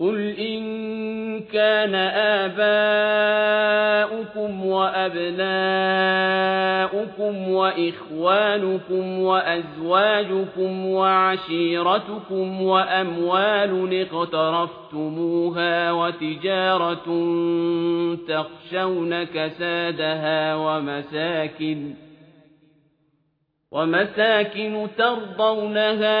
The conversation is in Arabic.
قل إن كان آباؤكم وأبناؤكم وإخوانكم وأزواجكم وعشيرتكم وأموال اقترفتموها وتجارة تخشون كسادها ومساكن ومساكن ترضونها